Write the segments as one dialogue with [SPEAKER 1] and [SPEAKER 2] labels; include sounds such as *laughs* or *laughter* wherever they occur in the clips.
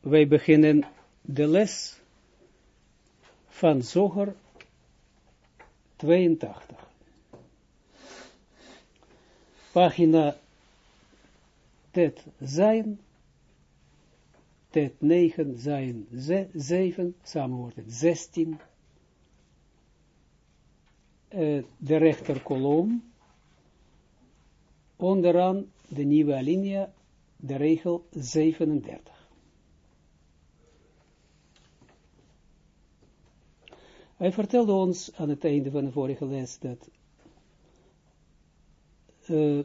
[SPEAKER 1] wij beginnen de les van Zoger 82. Pagina tet zijn, tet 9 zijn 7, samen wordt het 16. Uh, de rechterkolom, onderaan de nieuwe alinea, de regel 37. Hij vertelde ons aan het einde van de vorige les dat uh,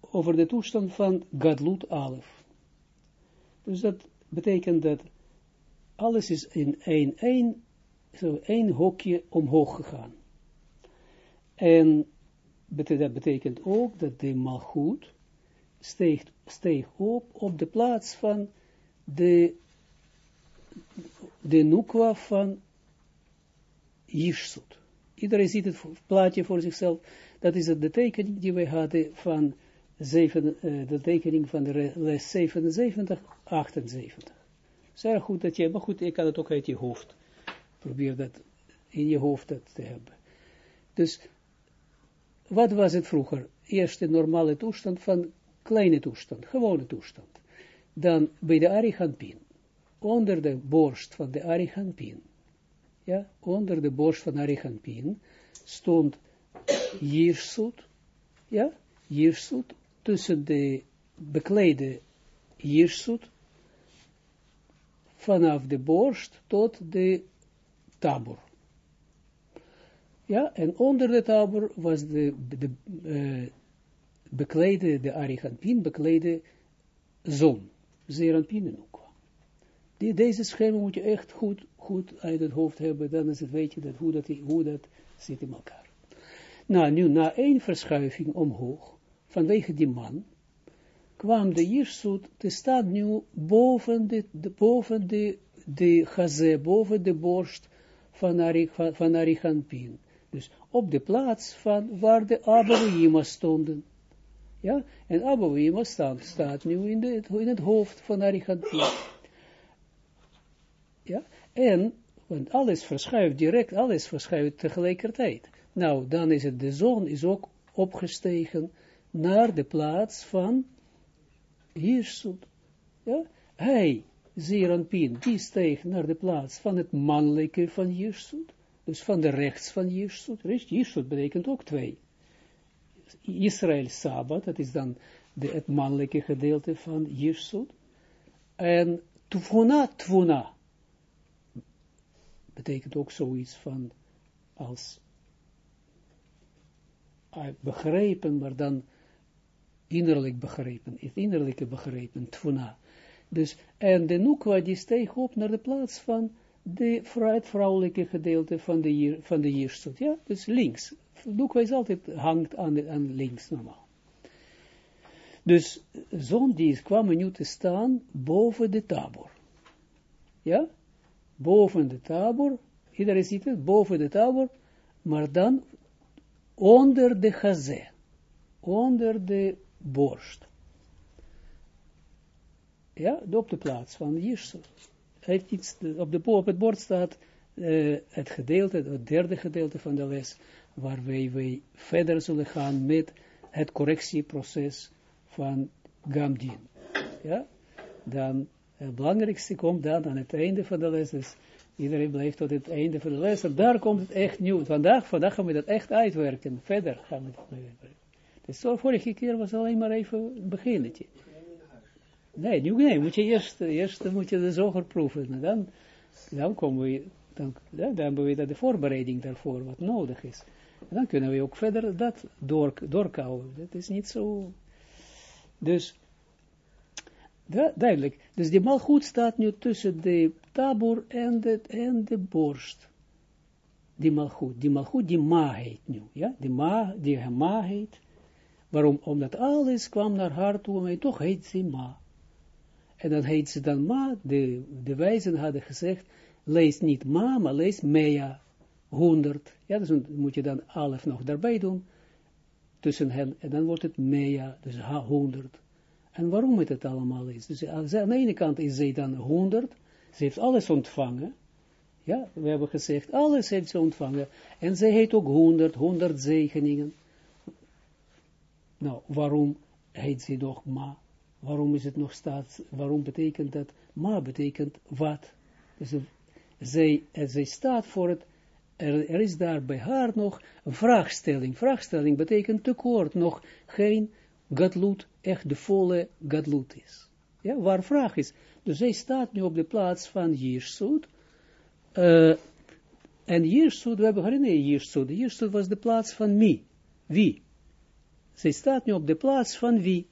[SPEAKER 1] over de toestand van Gadlut Alef. Dus dat betekent dat alles is in één, één, zo één hokje omhoog gegaan. En dat betekent ook dat de malgoed steeg, steeg op op de plaats van de, de nukwa van Yishsut. Iedereen ziet het plaatje voor zichzelf. Dat is de tekening die wij hadden van zeven, uh, de tekening van de les 77, 78. Zeer goed dat je, maar goed, je kan het ook uit je hoofd. Probeer dat in je hoofd dat te hebben. Dus, wat was het vroeger? Eerst de normale toestand van kleine toestand, gewone toestand. Dan bij de Arihanpin, onder de borst van de Arihanpin, ja, onder de borst van Arihanpin, stond Jirsut, ja, Jirsut, tussen de beklede Jirsut, vanaf de borst tot de tabor. Ja, en onder de tabor was de, de uh, beklede, de Arihanpin, beklede zon, Zeranpin en ook. Die, deze schema moet je echt goed, goed uit het hoofd hebben, dan is het, weet je dat, hoe, dat, hoe dat zit in elkaar. Nou, nu, na één verschuiving omhoog, vanwege die man, kwam de Jirsut te staan nu boven de, de, boven de, de gaze, boven de borst van, Ari, van. Dus op de plaats van waar de Abouima stonden. Ja, en Abouima staat, staat nu in, in het hoofd van Arihanpin. Ja, en, want alles verschuift direct, alles verschuift tegelijkertijd. Nou, dan is het, de zon is ook opgestegen naar de plaats van Jirsut. Ja? Hij, Zeranpin, die steeg naar de plaats van het mannelijke van Jirsut. Dus van de rechts van Jirsut. Jirsut betekent ook twee. Israël Sabbat, dat is dan de, het mannelijke gedeelte van Jirsut. En Tvuna, Tvuna, betekent ook zoiets van als begrepen, maar dan innerlijk begrepen, het innerlijke begrepen, tfuna. Dus, en de nukwa die steeg op naar de plaats van de het vrouwelijke gedeelte van de, van de ja, dus links. Nukwa is altijd hangt aan, aan links normaal. Dus zon die kwam nu te staan boven de tabor. Ja, boven de tabor, iedereen ziet het, boven de tabor, maar dan onder de gazé, onder de borst. Ja, op de plaats van iets, op, de, op het bord staat uh, het gedeelte, het derde gedeelte van de les, waar wij, wij verder zullen gaan met het correctieproces van Gamdin. Ja, dan het belangrijkste komt dan aan het einde van de les, dus iedereen blijft tot het einde van de les, en daar komt het echt nieuw. Vandaag, vandaag gaan we dat echt uitwerken, verder gaan we dat uitwerken. Dus zo vorige keer was alleen maar even een beginnetje. Nee, nu, nee, moet je eerst, eerst moet je de zoger proeven, dan, dan komen we, dan, dan hebben we de voorbereiding daarvoor, wat nodig is. En dan kunnen we ook verder dat door, doorkouwen. Dat is niet zo, dus, duidelijk. Dus die malgoed staat nu tussen de tabor en de, en de borst. Die malgoed, die malgoed, die ma heet nu, ja, die ma, die ma heet. Waarom? Omdat alles kwam naar haar toe, maar toch heet ze ma. En dan heet ze dan ma, de, de wijzen hadden gezegd, lees niet ma, maar lees mea, honderd. Ja, dus moet je dan alef nog daarbij doen, tussen hen, en dan wordt het mea, dus ha, honderd. En waarom het het allemaal is. Dus aan de ene kant is zij dan 100, ze heeft alles ontvangen, ja, we hebben gezegd, alles heeft ze ontvangen, en zij heeft ook 100, 100 zegeningen. Nou, waarom heet ze nog ma? Waarom is het nog staat, waarom betekent dat, ma betekent wat? Dus zij, zij staat voor het, er, er is daar bij haar nog een vraagstelling. Vraagstelling betekent tekort, nog geen gadlut, echt de volle gadlut is. Ja, waar vraag is. Dus zij staat nu op de plaats van Jirsut. Uh, en Jirsut, we hebben herinnerd Jirsut. Jirsut was de plaats van mi. Wie? Zij staat nu op de plaats van wie?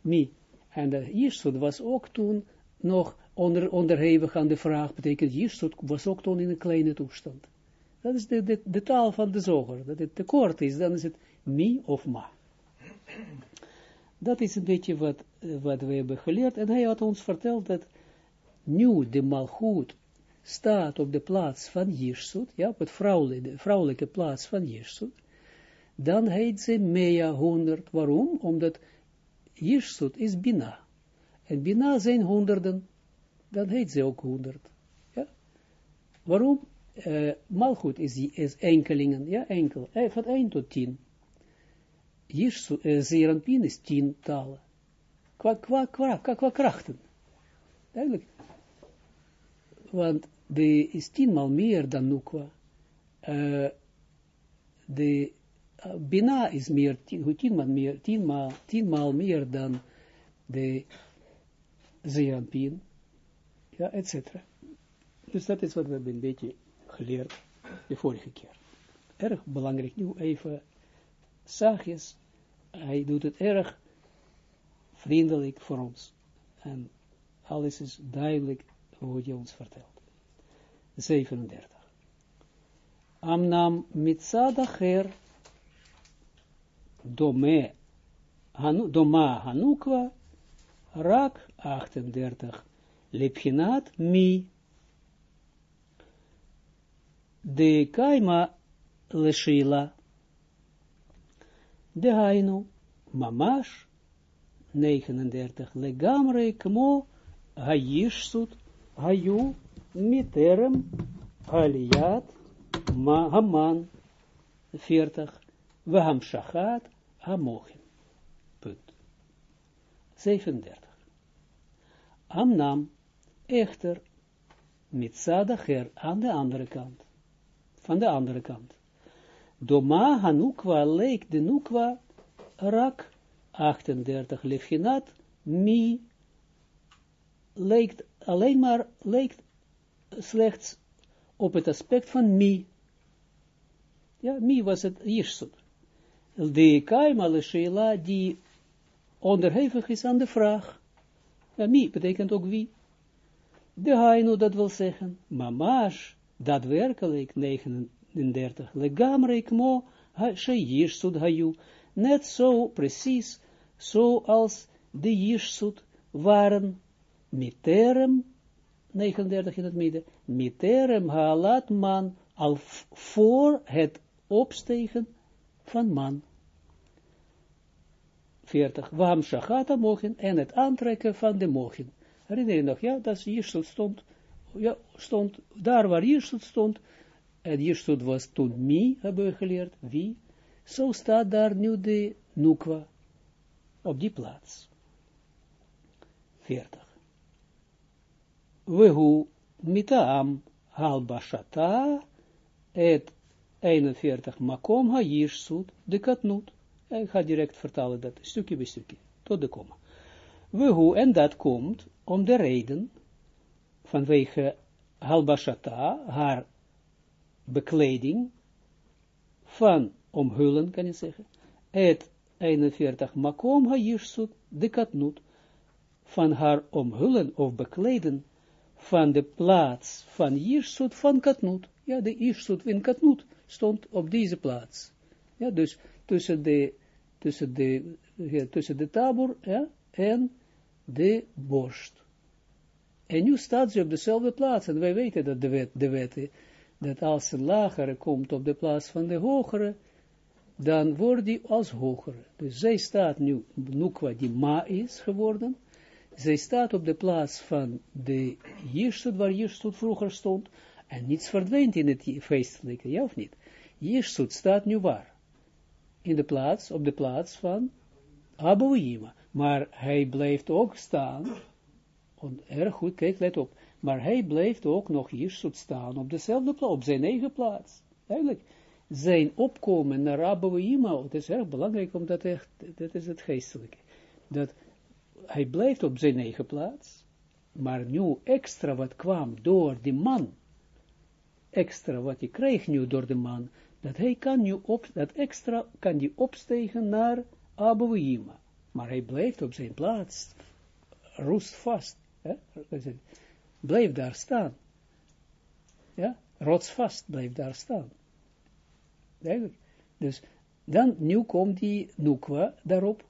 [SPEAKER 1] Mi. En de Jirsut was ook toen nog onder, onderhevig aan de vraag, betekent Jirsut was ook toen in een kleine toestand. Dat is de, de, de taal van de zoger. Dat het tekort is, dan is het mi of ma. Dat is een beetje wat, wat we hebben geleerd. En hij had ons verteld dat nu de malgoed staat op de plaats van Jirsut, ja, op het vrouwelijke, de vrouwelijke plaats van Jirsut, dan heet ze Mea 100. Waarom? Omdat Jirsut is Bina. En Bina zijn honderden, dan heet ze ook 100. Ja? Waarom? Uh, malgoed is, is enkelingen, ja, enkel, eh, van 1 tot 10. Zeranpin is 10 talen. Qua, qua, qua, qua, qua krachten. Duidelijk. Want de is tienmaal meer dan Nukwa. Uh, de Bina is meer, tien, tienmaal meer, tienmaal, tienmaal meer dan de Zeranpin. Ja, et cetera. Dus dat is wat we hebben een beetje geleerd de vorige keer. Erg belangrijk, nu even zachtjes, hij doet het erg vriendelijk voor ons. En alles is duidelijk hoe hij ons vertelt. 37. Amnam mitzadacher dome doma hanukwa rak 38 lepchinat mi de kaima leshila de hainu mamash 39 legamre kmo hayishsut hayu miterem aliyat ma haman 40 vaham shachat hamochim. Punt. 37 Amnam echter mitzadacher aan de andere kant. Van de andere kant Doma Hanukwa leek de Nukwa rak 38 lefginat mi lijkt alleen maar lijkt slechts op het aspect van mi. Ja, mi was het Jirsut. De kaima le die onderhevig is aan de vraag. Ja, mi betekent ook wie. De haino, dat wil zeggen, mamash, daadwerkelijk 39, legamre kmo, she Jirsut hayu, net zo precies, zoals de Jirsut waren, miterem 39 in het midden, miterem halat man, al voor het opstegen van man. 40. Wam shachata mogen en het aantrekken van de mogen. Herinner je nog, ja, dat Jirsut stond, ja, stond, daar waar Jirsut stond, en Jirsut was toen mi, hebben we geleerd, wie, zo staat daar nu de Nukwa, op die plaats. 40. Wehu mitaam halbashata et 41 makom ha-jirsut de katnut. Ik ga direct vertalen dat stukje bij stukje, tot de komma. Wehu, en dat komt om de reden vanwege halbashata, haar bekleding, van omhullen, kan je zeggen, et 41 makom ha-jirsut de katnut, van haar omhullen of bekleden, van de plaats van Jirsut van Katnut. Ja, de Jirsut in Katnut stond op deze plaats. Ja, dus tussen de, tussen de, tussen de tabor en de borst. En nu staat ze op dezelfde plaats. En wij weten dat de wet, de wet dat als een lagere komt op de plaats van de hogere, dan wordt die als hogere. Dus zij staat nu, Nukwa die Ma is geworden, zij staat op de plaats van de Jirsut, waar Jirsut vroeger stond, en niets verdwijnt in het feestelijke, ja of niet? Jirsut staat nu waar? In de plaats, op de plaats van Abouima. Maar hij blijft ook staan, erg goed, kijk, let op, maar hij blijft ook nog Jirsut staan op dezelfde plaats, op zijn eigen plaats. Eigenlijk, zijn opkomen naar Abouima, het is erg belangrijk, omdat echt, dat is het geestelijke, dat hij blijft op zijn eigen plaats, maar nu extra wat kwam door die man, extra wat hij kreeg nu door de man, dat hij kan nu op, dat extra kan die opstegen naar Abouima, maar hij blijft op zijn plaats, rust vast, hè? Blijf daar staan, ja, rotsvast blijf daar staan, dus dan, nu komt die Nukwa daarop,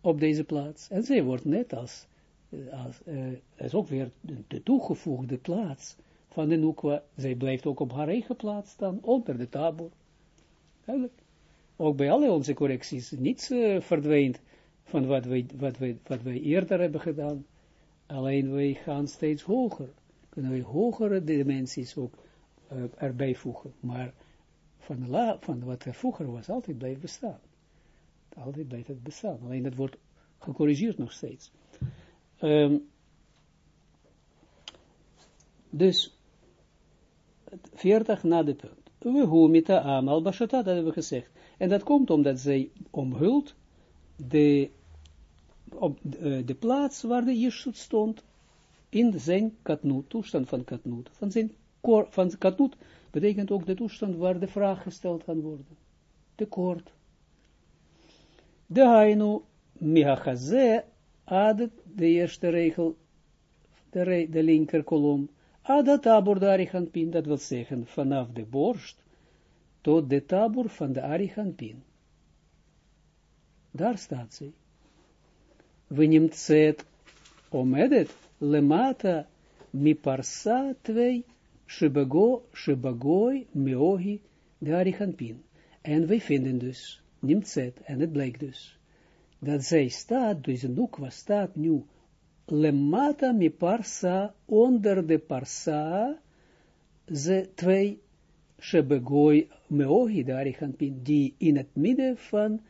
[SPEAKER 1] op deze plaats. En zij wordt net als, eh, als uh, is ook weer de toegevoegde plaats van de Nukwa. Zij blijft ook op haar eigen plaats staan, onder de tabor. Eigenlijk. Ook bij alle onze correcties, niets uh, verdwijnt van wat wij, wat, wij, wat wij eerder hebben gedaan. Alleen wij gaan steeds hoger. Kunnen wij hogere dimensies ook uh, erbij voegen. Maar van, la, van wat er vroeger was, altijd blijft bestaan altijd blijft het bestaan. Alleen dat wordt gecorrigeerd nog steeds. Um, dus, 40 na de punt. We humita amal bashata, dat hebben we gezegd. En dat komt omdat zij omhult de, op de, de plaats waar de Yeshut stond, in zijn katnoot, toestand van katnoot. Van zijn van katnoot betekent ook de toestand waar de vraag gesteld kan worden. De koord. De hainu mihachaze ad de eerste regel, de, re, de linker kolom, ad tabor de arichanpin, dat wil zeggen vanaf de borst tot de tabor van de arichanpin. Daar staat ze. Neemt zet omedet lemata mi shibagoi meohi de arichanpin. En wij vinden dus zet, en het blijkt dus, dat zij staat, dus nukwa staat nu, lemata mi parsa, onder de parsa, ze twee, shebegoi meohi, de arichanpin, die in het midden van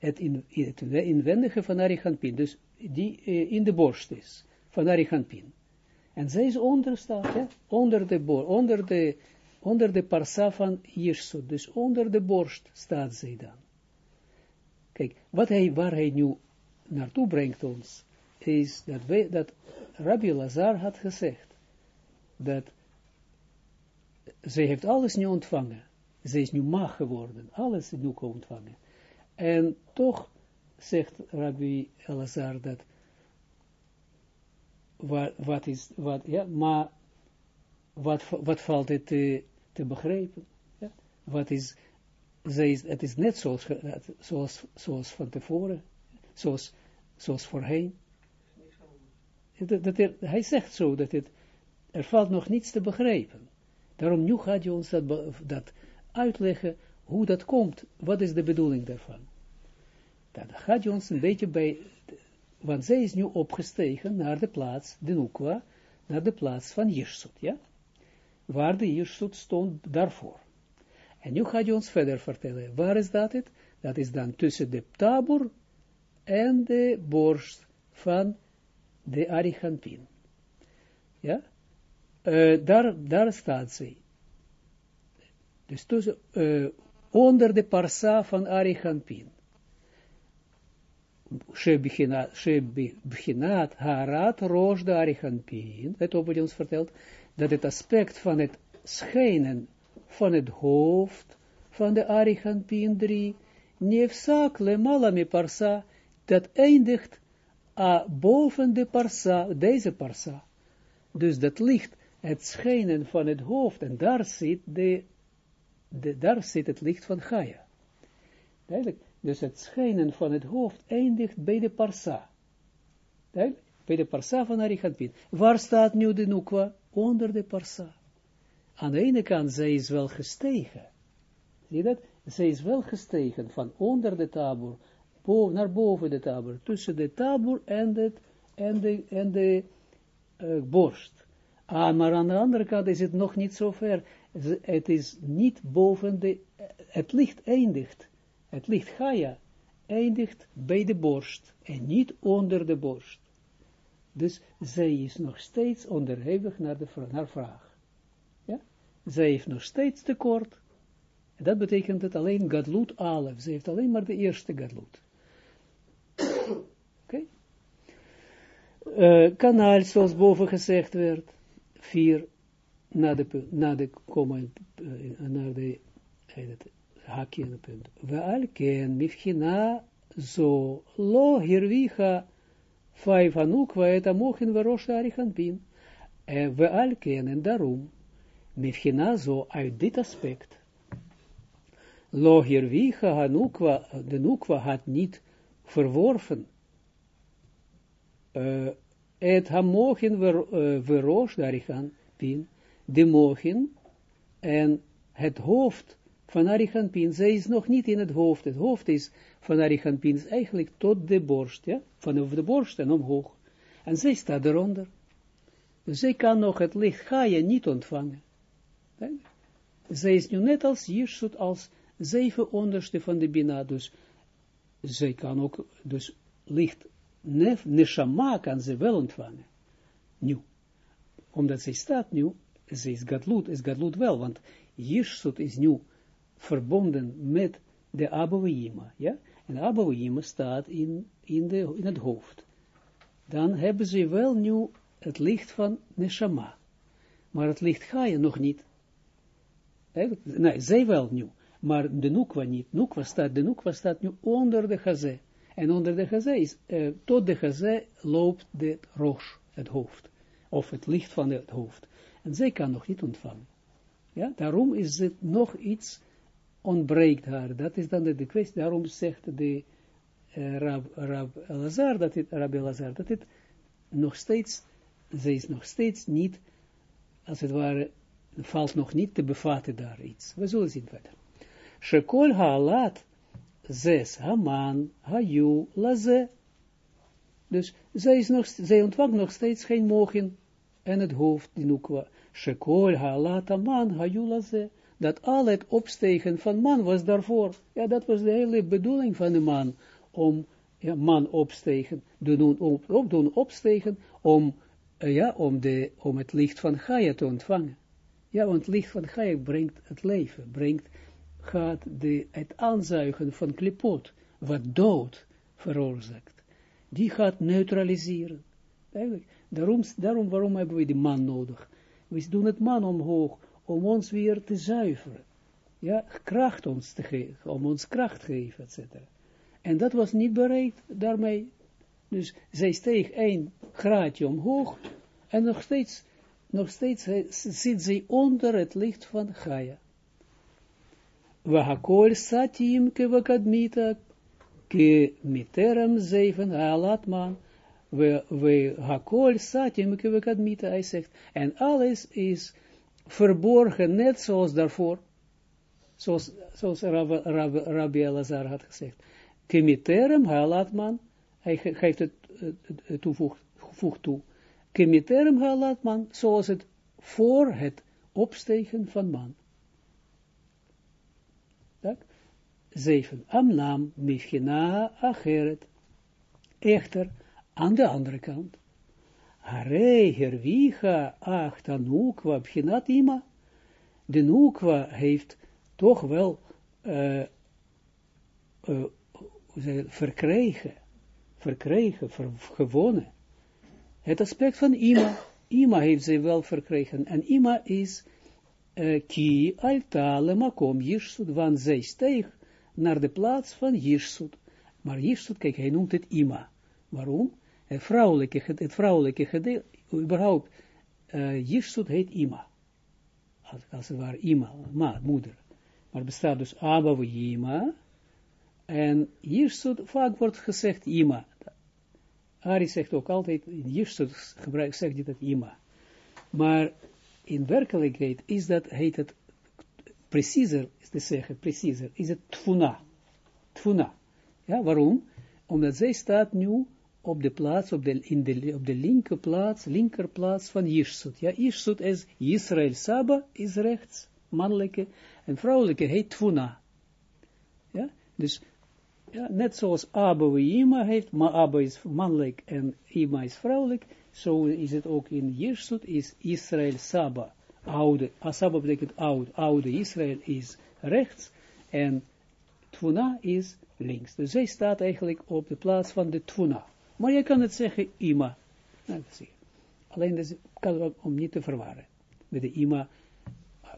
[SPEAKER 1] het, in, het inwendige van arichanpin, dus die eh, in de borst is, van arichanpin. En zij is onder staat, ja, onder de borst, onder de, onder de parsa van Jirsut, dus onder de borst staat zij dan. Kijk, wat hij, waar hij nu naartoe brengt ons, is dat, wij, dat Rabbi Lazar had gezegd, dat zij heeft alles nu ontvangen. Zij is nu mag geworden, alles nu ontvangen. En toch zegt Rabbi Lazar dat, wat, is, wat, ja, maar wat, wat valt het te, te begrijpen? Ja? Wat is het is net zoals, zoals, zoals van tevoren, zoals, zoals voorheen. Hij zegt zo, dat het, er valt nog niets te begrijpen. Daarom nu gaat hij ons dat uitleggen, hoe dat komt, wat is de bedoeling daarvan. Dan gaat hij ons een beetje bij, want zij is nu opgestegen naar de plaats, de Nukwa, naar de plaats van Jirsut, ja? Waar de Jirsut stond daarvoor. En nu gaat je ons verder vertellen. Waar is dat het? Dat is dan tussen de tabor en de borst van de Arichampin. Ja? Uh, daar, daar staat ze. Dus tussen, uh, onder de parsa van Arichampin. Shebichinat harat roos de Arichampin. Het op ons vertelt, dat het aspect van het schijnen van het hoofd van de Arichampin 3, Nefsak le parsa, dat eindigt a boven de parsa, deze parsa. Dus dat licht, het schijnen van het hoofd, en daar zit, de, de daar zit het licht van Gaia. Duidelijk. Dus het schijnen van het hoofd eindigt bij de parsa. Bij de parsa van Arichampin. Waar staat nu de Nukwa? Onder de parsa aan de ene kant, zij is wel gestegen. Zie je dat? zij is wel gestegen van onder de tabor, boven, naar boven de tabor, tussen de tabor en, het, en de, en de uh, borst. Ah, maar aan de andere kant is het nog niet zo ver. Het is niet boven de, het licht eindigt, het licht Gaia eindigt bij de borst en niet onder de borst. Dus zij is nog steeds onderhevig naar, de, naar vraag. Ja? Zij heeft nog steeds tekort. En dat betekent dat alleen Gadlut Alef. Ze heeft alleen maar de eerste Gadlut. Oké? Okay? Uh, kanaal, zoals boven gezegd werd. Vier, na de, na de komma, uh, naar de, uh, hakje in punt. We alken mifchina zo lo hirvicha vijf anukwa et amochin verosh arichanpin. We alken en daarom mifchina zo uit dit aspect. Lo hirvicha hanukwa, de nukwa had niet verworven. Uh, et hamochin verosh arichanpin. De mochin en het hoofd van Arichampin, zij is nog niet in het hoofd. Het hoofd is van Arichampin eigenlijk tot de borst, ja, vanaf de borst en omhoog. En zij staat eronder. Dus zij kan nog het licht Gaia niet ontvangen. Zij is nu net als Jirsut, als zeven onderste van de Bina, dus zij kan ook, dus licht nef, neshama kan ze wel ontvangen. Nu. Omdat zij staat nu, zij is Gadlut, is Gadlut wel, want Jirsut is nu verbonden met de Abouima, ja, en Abouima staat in, in, de, in het hoofd. Dan hebben ze wel nu het licht van Neshama, maar het licht ga je nog niet. Nee, zij wel nu, maar de Nukwa niet. Nukwa staat, de Nukwa staat nu onder de Gazé. En onder de Gazé is, uh, tot de Gazé loopt de roos, het hoofd. Of het licht van het hoofd. En zij kan nog niet ontvangen. Ja, daarom is het nog iets ontbreekt haar. Dat is dan de, kwestie. Daarom zegt de uh, Rab, Rab Elazar, dat het, Rab Elazar, dat het nog steeds, ze is nog steeds niet, als het ware, valt nog niet te bevatten daar iets. We zullen zien verder. Shekol haalat, zes, haman, hayu, laze. Dus zij, is nog, zij ontvangt nog steeds geen mogen en het hoofd, die nukwa. Shekol haalat, haman, hayu, laze dat al het opstegen van man was daarvoor. Ja, dat was de hele bedoeling van de man, om ja, man opstegen, doen, op, doen opstegen, om, uh, ja, om, de, om het licht van Gaia te ontvangen. Ja, want het licht van Gaia brengt het leven, brengt, gaat de, het aanzuigen van klipot, wat dood veroorzaakt, die gaat neutraliseren. Daarom, daarom, waarom hebben we die man nodig? We doen het man omhoog, om ons weer te zuiveren. Ja, kracht ons te geven, om ons kracht te geven, etc. En dat was niet bereid daarmee. Dus zij steeg één graadje omhoog en nog steeds, nog steeds zit zij onder het licht van Gaia. We hakol satim ke vakadmita ke miterem zeven halatman. We, hakol satim ke vakadmita, hij zegt, en alles is verborgen, net zoals daarvoor, zoals, zoals Rabbi, Rabbi, Elazar had gezegd. Kemiterem, halatman, hij geeft het, het toevoegt toe. Kemiterem halatman, zoals het voor het opstegen van man. Dat? Zeven. Amnam, mifchina, acheret. Echter, aan de andere kant, Harei herwicha achta nukwa bchinat ima. De nukwa heeft toch wel uh, uh, verkregen, verkregen, ver, gewonnen. Het aspect van ima, ima heeft zij wel verkregen. En ima is uh, ki alta lemakom jirsut, want zij steeg naar de plaats van jirsut. Maar jirsut, kijk, hij noemt het ima. Waarom? Het vrouwelijke, het vrouwelijke gedeelte, überhaupt, uh, heet Ima. Als, als het ware Ima, ma, moeder. Maar bestaat dus Abba of Ima. En Jirsut, vaak wordt gezegd Ima. Ari zegt ook altijd, in Jirsut gebruikt, zegt hij dat Ima. Maar in werkelijkheid is dat, heet het preciezer te zeggen, preciezer, is het tfuna. Tfuna. Ja, waarom? Omdat zij staat nu op de plaats, op de, in de, op de linker plaats, linkerplaats van Yishsut. Ja, Yishsut is Israël Saba, is rechts, mannelijke, en vrouwelijke heet Tfuna. Ja, dus ja, net zoals Abba Ima heeft, maar Abba is mannelijk en Ima is vrouwelijk, zo is het ook in Jirsut, is Israël Saba. Oude, Saba betekent oud, oude Israël is rechts en Tvuna is links. Dus zij staat eigenlijk op de plaats van de Tvuna. Maar je kan het zeggen Ima. Nou, zie Alleen dat kan het om niet te verwarren. Met de Ima,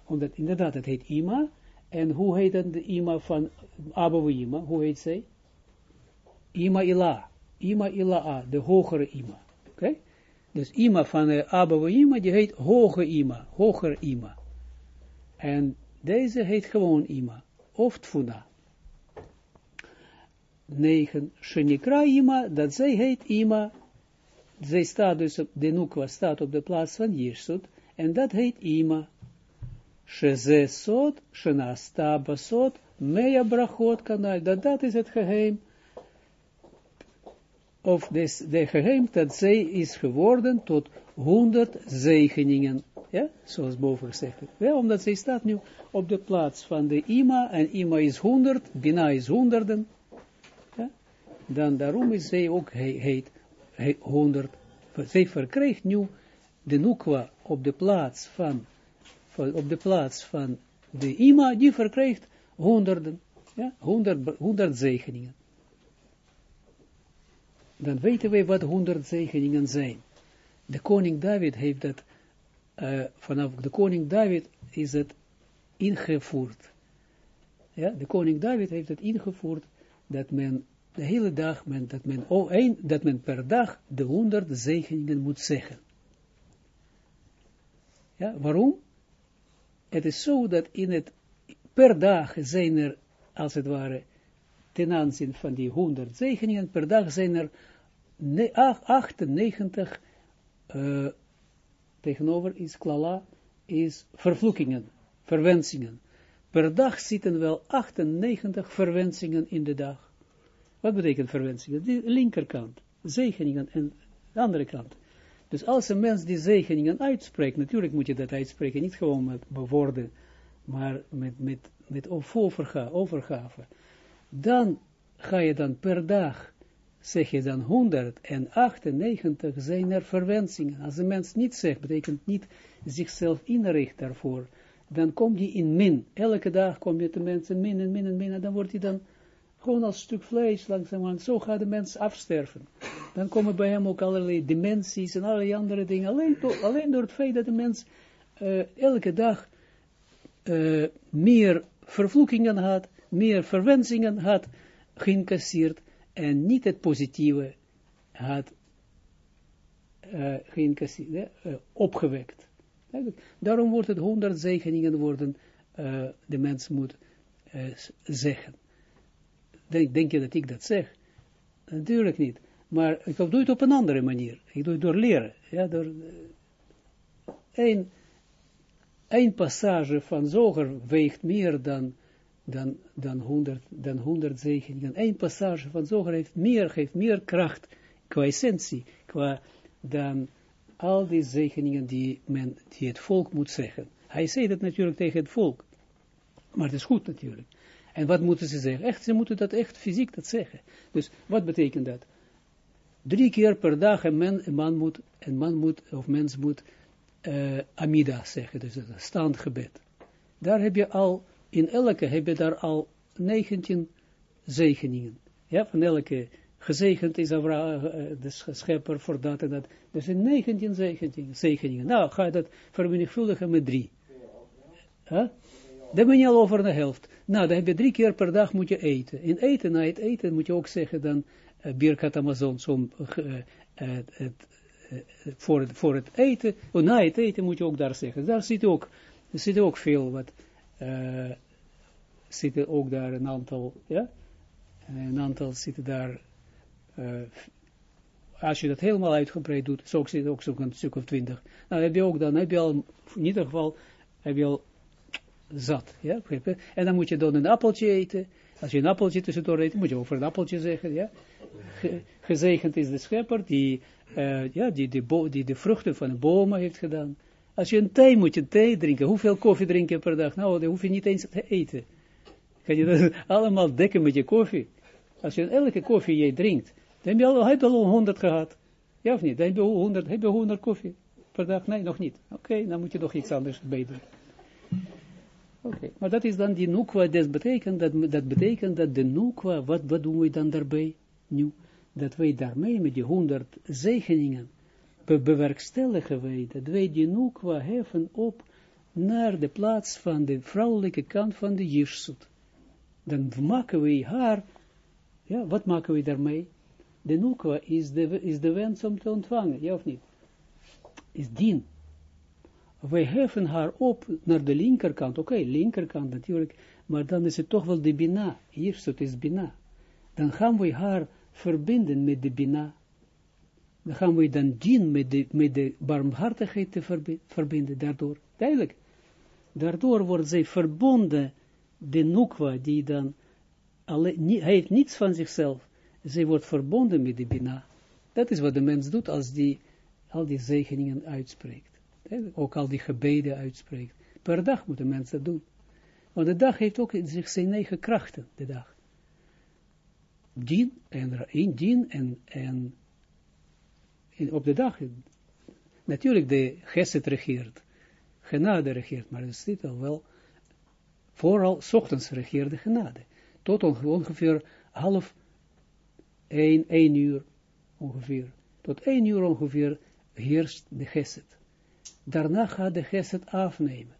[SPEAKER 1] omdat inderdaad het heet Ima, en hoe heet dan de ima van Abba Ima? Hoe heet zij? Ima Ila. Ima Ila'a, de hogere ima. Oké? Dus ima van uh, Abba Ima, die heet hoge ima, hoger ima. En deze heet gewoon ima, of tfuna. 9. Shenikra ima, dat zij heet ima, zij staat dus op, de nukwa staat op de plaats van Jirsut, en dat heet ima. Sheze sod, shenasta basod, meja brachot kanal, dat dat is het geheim, of des, de geheim dat zij is geworden tot honderd zegeningen, ja, zoals boven gezegd ja, omdat zij staat nu op de plaats van de ima, en ima is honderd, bina is honderden, dan daarom is zij ook he, heet, honderd, zij verkrijgt nu de nukwa op de plaats van op de plaats van de ima, die verkrijgt honderden, ja, honderd, honderd zegeningen. Dan weten wij wat honderd zegeningen zijn. De koning David heeft dat, uh, vanaf de koning David is het ingevoerd. Ja, de koning David heeft het ingevoerd dat men de hele dag, men, dat, men, oh, dat men per dag de honderd zegeningen moet zeggen. Ja, waarom? het is zo dat in het, per dag zijn er, als het ware, ten aanzien van die 100 zegeningen, per dag zijn er 98 uh, eh, tegenover is klala, is vervloekingen, verwensingen. Per dag zitten wel 98 verwensingen in de dag. Wat betekent verwensingen? De linkerkant, zegeningen en de andere kant. Dus als een mens die zegeningen uitspreekt, natuurlijk moet je dat uitspreken, niet gewoon met woorden, maar met, met, met overgave, overgave. Dan ga je dan per dag, zeg je dan 198 zijn er verwensingen. Als een mens niet zegt, betekent niet zichzelf inricht daarvoor, dan kom je in min. Elke dag kom je de mensen min en min en min, en dan wordt hij dan gewoon als stuk vlees langzamerhand. Zo gaat de mens afsterven. Dan komen bij hem ook allerlei dimensies en allerlei andere dingen. Alleen, alleen door het feit dat de mens uh, elke dag uh, meer vervloekingen had, meer verwensingen had geïncasseerd en niet het positieve had uh, opgewekt. Daarom wordt het honderd zegeningen worden, de mens moet zeggen. Denk, je dat ik dat zeg? Natuurlijk niet. Maar ik doe het op een andere manier. Ik doe het door leren. Ja, door een passage van zoger weegt meer dan, dan, dan, 100, dan 100 zegeningen. Eén passage van zoger heeft meer, geeft meer kracht qua essentie, qua dan al die zegeningen die, men, die het volk moet zeggen. Hij zei dat natuurlijk tegen het volk. Maar het is goed natuurlijk. En wat moeten ze zeggen? Echt, ze moeten dat echt fysiek dat zeggen. Dus wat betekent dat? Drie keer per dag een, man, een man moet, een man moet, of mens moet, uh, Amida zeggen, dus een staandgebed. Daar heb je al, in elke heb je daar al 19 zegeningen. Ja, van elke gezegend is Abraham, uh, de schepper voor dat en dat. Dus in 19 zegeningen. zegeningen. Nou, ga je dat vermenigvuldigen met drie. Huh? Dan ben je al over de helft. Nou, dan heb je drie keer per dag moet je eten. In eten, na het eten moet je ook zeggen dan uh, Birkat Amazon, uh, uh, voor, het, voor het eten, of na het eten moet je ook daar zeggen. Daar zit ook, zit ook veel wat, zitten ook daar een aantal, ja, een aantal zitten daar, als je dat helemaal uitgebreid doet, zo zit ook zo'n stuk of twintig, nou heb je ook dan, heb je al, in ieder geval, heb je al zat. Ja? En dan moet je dan een appeltje eten. Als je een appeltje tussendoor eet, moet je over een appeltje zeggen. Ja? gezegend is de schepper die, uh, ja, die, die, die de vruchten van de bomen heeft gedaan. Als je een thee moet je thee drinken. Hoeveel koffie drinken per dag? Nou, dan hoef je niet eens te eten. Kan je dat *laughs* allemaal dekken met je koffie? Als je elke koffie je drinkt, dan heb je al, heb je al 100 gehad. Ja of niet? Dan heb je 100, heb je 100 koffie per dag? Nee, nog niet. Oké, dan moet je nog iets anders bij doen. Oké, maar dat is dan die nukwa, dat betekent dat, dat, betekent dat de nukwa, wat, wat doen we dan daarbij nu? Dat wij daarmee met die 100 zegeningen be bewerkstelligen wij, dat wij die nukwa heffen op naar de plaats van de vrouwelijke kant van de jirsut. Dan maken we haar, ja, wat maken we daarmee? De nukwa is de, is de wens om te ontvangen, ja of niet? Is dien. Wij heffen haar op naar de linkerkant, oké, linkerkant natuurlijk, maar dan is het toch wel de bina, jirsut is bina. Dan gaan we haar verbinden met de bina, dan gaan we dan dien met de, met de barmhartigheid te verbinden, daardoor. Duidelijk. Daardoor wordt zij verbonden, de nukwa, die dan, alleen, hij heeft niets van zichzelf, zij wordt verbonden met de bina. Dat is wat de mens doet als die al die zegeningen uitspreekt. Ook al die gebeden uitspreekt. Per dag moet de mens dat doen. Want de dag heeft ook in zich zijn eigen krachten, de dag. Dien en, dien en, en op de dag. Natuurlijk, de geset regeert, genade regeert, maar het zit al wel, vooral, ochtends regeerde genade. Tot ongeveer half, één, één uur ongeveer. Tot één uur ongeveer heerst de geset. Daarna gaat de geset afnemen.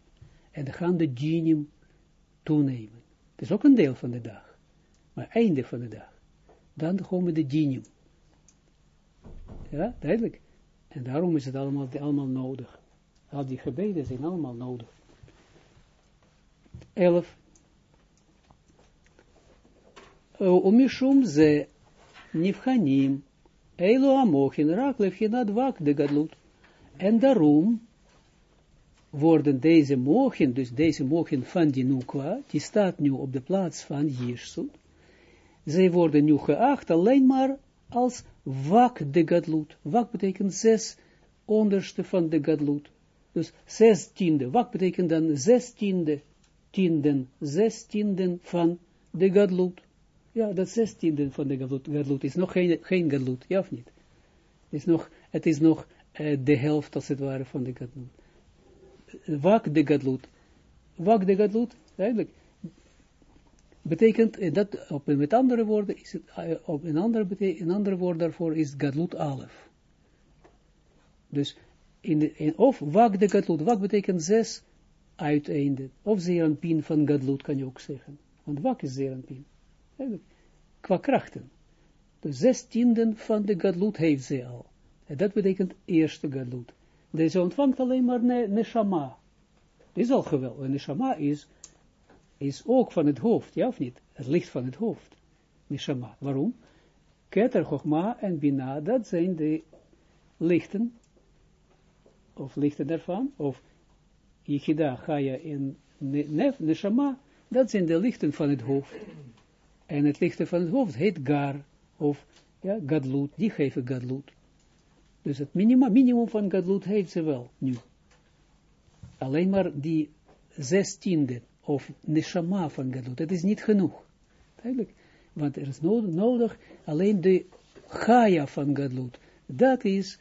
[SPEAKER 1] En dan gaan de genium toenemen. Het is ook een deel van de dag. Maar einde van de dag. Dan komen de genium. Ja, duidelijk. En daarom is het allemaal, allemaal nodig. Al die gebeden zijn allemaal nodig. 11. Umishum ze amochin, rak lefhinat wak de gadlut. En daarom worden deze mogen, dus deze mogen van die nukwa, die staat nu op de plaats van Jirsut, zij worden nu geacht alleen maar als wak de gadlut. Wak betekent zes onderste van de gadlut. Dus zestiende. Wak betekent dan zestiende, tienden, zestienden van de gadlut. Ja, dat zestiende van de gadlut, is nog geen, geen gadlut, ja of niet? Is nog, het is nog de helft, als het ware, van de gadlut. Wak de gadlut. Wak de gadlut, eigenlijk betekent eh, dat, op, met andere woorden, is het, eh, op een andere, een andere woord daarvoor is gadlut alef. Dus, in de, in, of wak de gadlut, wak betekent zes uiteinden, of zeeranpien van gadlut kan je ook zeggen. Want wak is zeeranpien. Qua krachten. De zes tienden van de gadlut heeft ze al. En dat betekent eerste gadlut. Deze ontvangt alleen maar ne, neshama. Dat is al geweldig. Neshama is is ook van het hoofd, ja of niet? Het licht van het hoofd. Nishama. Waarom? Keter, Chogma en Bina, dat zijn de lichten, of lichten daarvan, of Yichida, Chaya en Nef, Neshama, dat zijn de lichten van het hoofd. En het licht van het hoofd heet Gar, of ja, Gadlut, die geven Gadlut. Dus het minima, minimum van Gadlut heeft ze wel, nu. Alleen maar die zestiende of neshama van Gadlut. Dat is niet genoeg. Eigenlijk. Want er is nodig, alleen de Chaya van Gadlut. Dat is,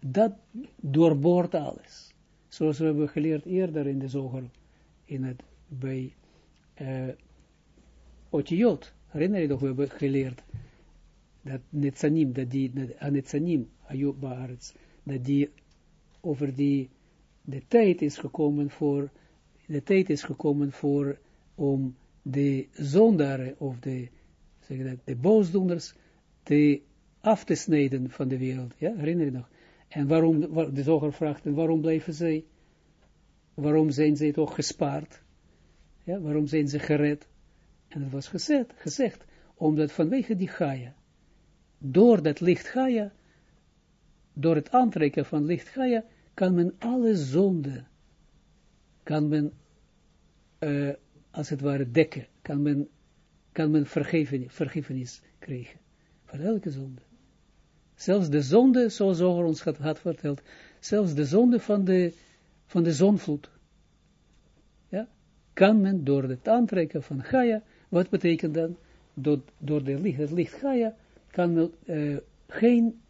[SPEAKER 1] dat doorboort alles. Zoals we hebben geleerd eerder in de zoger, in het, bij uh, Otiot. Herinner je nog, we hebben geleerd dat Netzanim, dat die, Baaretz, dat die over die, de tijd is gekomen voor de tijd is gekomen voor, om de zondaren, of de, zeg dat, de boosdoeners, te af te snijden van de wereld. Ja, herinner je nog? En waarom, de zoger vraagt, en waarom blijven zij? Waarom zijn zij toch gespaard? Ja, waarom zijn ze gered? En het was gezegd, gezegd omdat vanwege die Gaia, door dat licht Gaia, door het aantrekken van licht Gaia, kan men alle zonden, kan men uh, als het ware dekken, kan men, kan men vergevenis, krijgen. Voor elke zonde. Zelfs de zonde, zoals Zoger ons had, had verteld, zelfs de zonde van de, van de zonvloed, ja, kan men door het aantrekken van Gaia, wat betekent dan? Door, door de licht, het licht Gaia, kan uh, geen,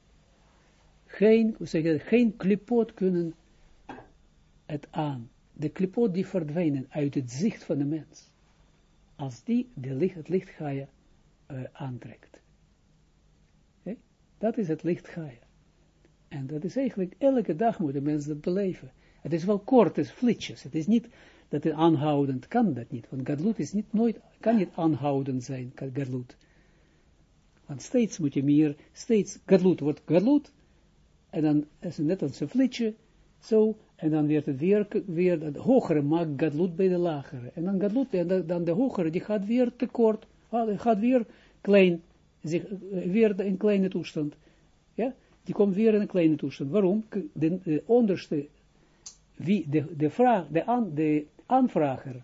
[SPEAKER 1] geen, zeg je, geen klipot kunnen het aan. De klipot die verdwijnen uit het zicht van de mens. Als die de licht, het licht uh, aantrekt. Dat is het licht. En dat is eigenlijk, elke dag moeten mensen dat beleven. Het is wel kort, het is flitsjes. Het is niet dat het aanhoudend kan dat niet. Want Gadlut is niet nooit, kan niet aanhoudend zijn, Gadlut. Want steeds moet je meer, steeds, Gadlut wordt Gadlut. En dan is het net als een flitsje, zo. En dan werd het weer, weer het hogere maakt Gadlut bij de lagere. En dan Gadlut, en dan de hogere, die gaat weer tekort, gaat weer klein zich weer in kleine toestand. Ja, die komt weer in een kleine toestand. Waarom? De, de onderste, wie, de, vraag, de, aan, de aanvrager,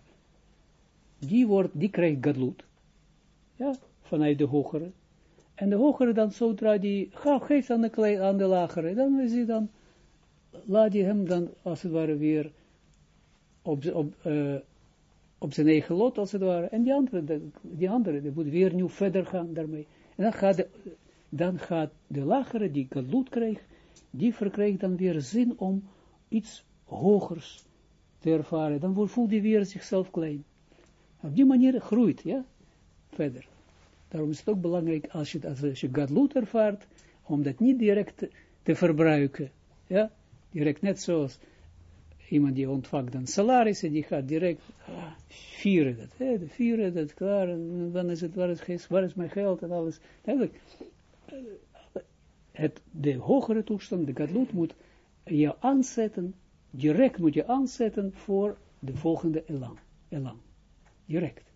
[SPEAKER 1] die, wordt, die krijgt gadlut, ja, vanuit de hogere. En de hogere dan, zodra die, geeft aan de, klein, aan de lagere, dan is hij dan, laat je hem dan, als het ware, weer op, op, uh, op zijn eigen lot, als het ware. En die andere, de, die andere, die moet weer nu verder gaan daarmee. En dan gaat de, dan gaat de lagere, die galut krijgt, die verkrijgt dan weer zin om iets hogers te ervaren. Dan voelt hij weer zichzelf klein. Op die manier groeit, ja, verder. Daarom is het ook belangrijk, als je, als je gadlut ervaart, om dat niet direct te, verbruiken, ja, direct net zoals iemand die ontvangt dan salaris en die gaat direct ah, vieren dat, hè, vieren dat, klaar, en dan is het, waar is, waar is mijn geld en alles. Het, de hogere toestand, de gadlut, moet je aanzetten, direct moet je aanzetten voor de volgende elan. elan. Direct.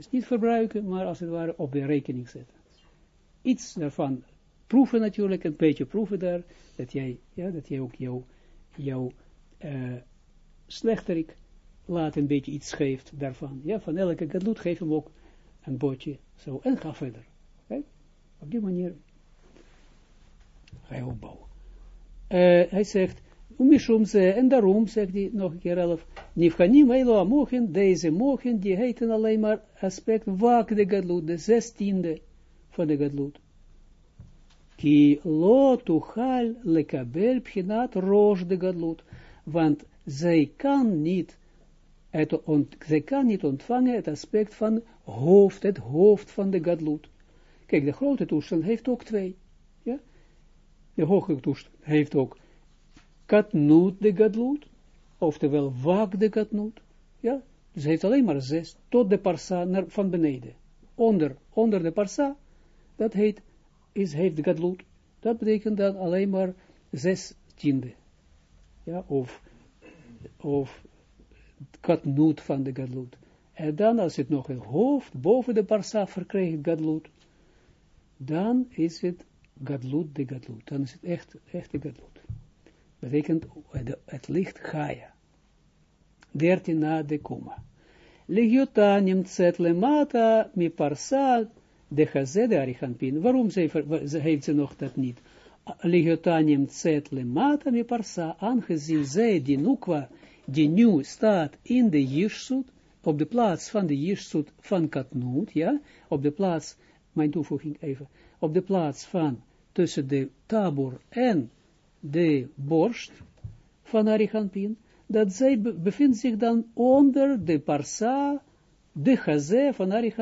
[SPEAKER 1] Dus niet verbruiken, maar als het ware op de rekening zetten. Iets daarvan proeven natuurlijk, een beetje proeven daar, dat jij, ja, dat jij ook jouw, jouw uh, slechterik laat een beetje iets geeft daarvan. Ja, van elke gadlut geef hem ook een botje. Zo, en ga verder. Op die manier ga je opbouwen. Uh, hij zegt, Umishum ze, en daarom, zegt hij nog een keer elf, mogen, deze mogen, die heten alleen maar aspect wak de gadlut, de zestiende van de gadlut. Ki lo tuchal lekabel pchinat roos de gadlut want zij kan niet, het ont, zij kan niet ontvangen het aspect van hoofd, het hoofd van de gadlut. Kijk, de grote toestand heeft ook twee. Ja? De hoge toestand heeft ook katnoot de gadlut, oftewel wak de katnoot. Ja? Dus heeft alleen maar zes, tot de parsa naar, van beneden. Onder, onder de parsa, dat heet, is, heeft de gadlut. Dat betekent dan alleen maar zes tiende ja, of, of katnoot van de gadlut. En dan als het nog een hoofd boven de parsa verkrijgt gadlut, dan is het gadlut de gadlut. Dan is het echt, echt de gadlut. Betekent het licht Gaia. Dertien na de koma. Legiota nimtzet lemata mi parsa de chazede arichanpin. Waarom heeft ze nog dat niet? Ligiotanim Tset Lemata mi Parsa, aangezien zij die Nukwa, die nu staat in de Jirsut, op de plaats van de Jirsut van Katnoot, ja, op de plaats, mijn toevoeging even, op de plaats van tussen de tabor en de borst van Arichampin, dat zij bevindt zich dan onder de parsa, de chazé van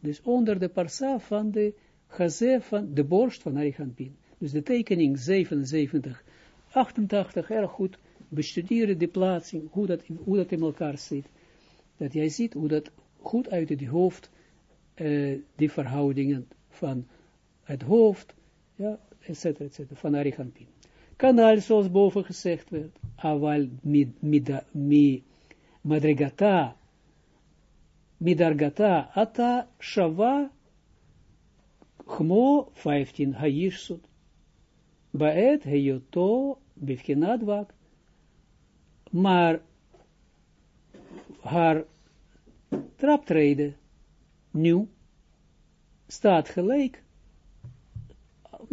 [SPEAKER 1] dus onder de parsa van de chazé van de borst van Arichampin. Dus de tekening 77, 88, erg goed bestuderen de plaatsing, hoe dat, hoe dat in elkaar zit. Dat jij ziet hoe dat goed uit het hoofd, uh, die verhoudingen van het hoofd, ja, et cetera, et van. Kanaal, zoals boven gezegd werd, aval mid, mid, mi, madrigata, midargata, ata, shava, chmo, 15, haishsut. Baet heyoto bifkinat wak. Maar haar traptreden nu staat gelijk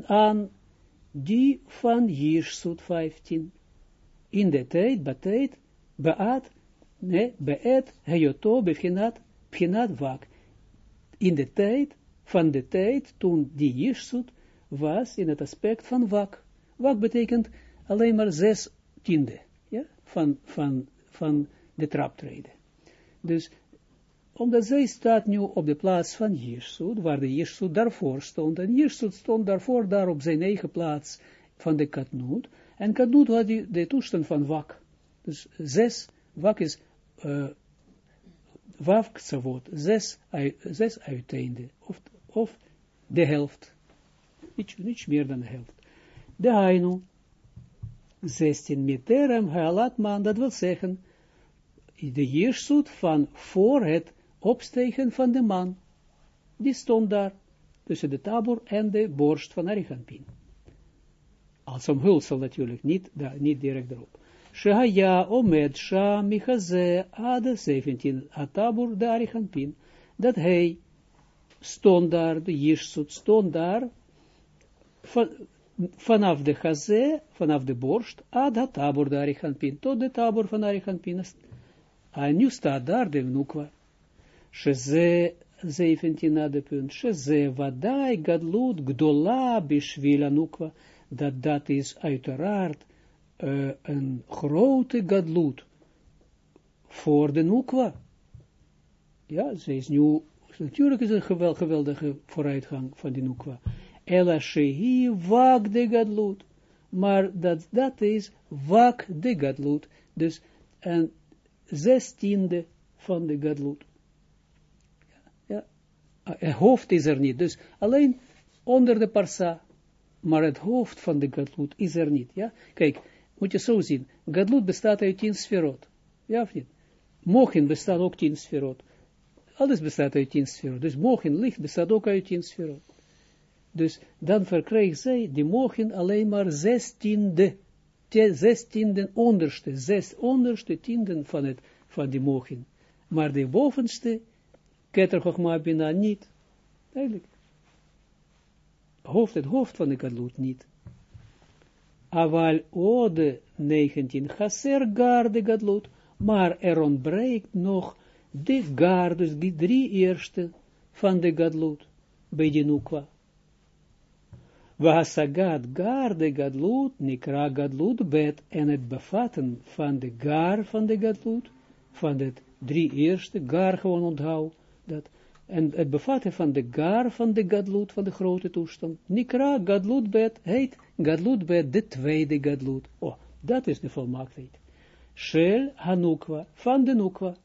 [SPEAKER 1] aan die van Jirsut 15. In de tijd, batijd, beat, nee, beet, heyoto, beginat, beginat wak. In de tijd, van de tijd, toen die Jirsut was in het aspect van wak. Wak betekent alleen maar zes tiende, ja, van, van, van de traptreden. Dus, omdat zij staat nu op de plaats van Jirsut, waar de Jirsut daarvoor stond, en Jirsut stond daarvoor daar op zijn eigen plaats van de Katnoot, en Katnoot had de toestand van Wak. Dus zes, Wak is uh, Wak, zes, zes uiteinden, of, of de helft, niets, meer dan de helft. De Hainu, 16 meterem halat man, dat wil zeggen, de Jirsut van voor het opstegen van de man, die stond daar, tussen de tabor en de borst van Arichampin. Als omhulsel natuurlijk, niet, da, niet direct erop. Shehaya omed sha michaze ad 17 atabur de Arichampin, dat hij stond daar, de Jirsut stond daar, van, vanaf de chaze, vanaf de borst, ad het tabor de Arichampin, tot de tabor van Arichampin. En nu staat daar de nukwa. Sheze, 17 na de punt, Sheze vadai gadlut gdola bishvila nukwa, dat dat is uiteraard uh, een grote gadlut voor de nukwa. Ja, ze is nu, natuurlijk is het een geweldige vooruitgang van die nukwa. Ela shehi wak de gadlut. Maar dat, dat is wak de gadlut. Dus een zestiende van de gadlut. Ja, Het hoofd is er niet. Dus alleen onder de parsa. Maar het hoofd van de gadlut is er niet. Ja, kijk, moet je zo zien. Gadlut bestaat uit tien sferot. Ja of niet? Mochin bestaat ook tien sferot. Alles bestaat uit tien sferot. Dus mochin, licht, bestaat ook uit tien sferot. Dus dan verkreeg zij, die mogen alleen maar zestiende, zestiende onderste, zes onderste tienden van, het, van die mogen. Maar de bovenste, Keter Chochma Bina niet. Eigenlijk. Hoofd, het hoofd van de kadloed niet. Aval ode 19, Chaser gar de gadlut, maar er ontbreekt nog de gar, dus die drie eerste van de gadlut, bij de gar de gadlut, nikra gadlut bet, en het bevatten van de gar van de gadlut, van het drie eerste, gar gewoon onthoud, en het bevatten van de gar van de gadlut, van de grote toestand, nikra gadlut bet, heet bet de tweede gadlut. Oh, dat is de volmaaktheid. Shel hanukwa, van de nukwa.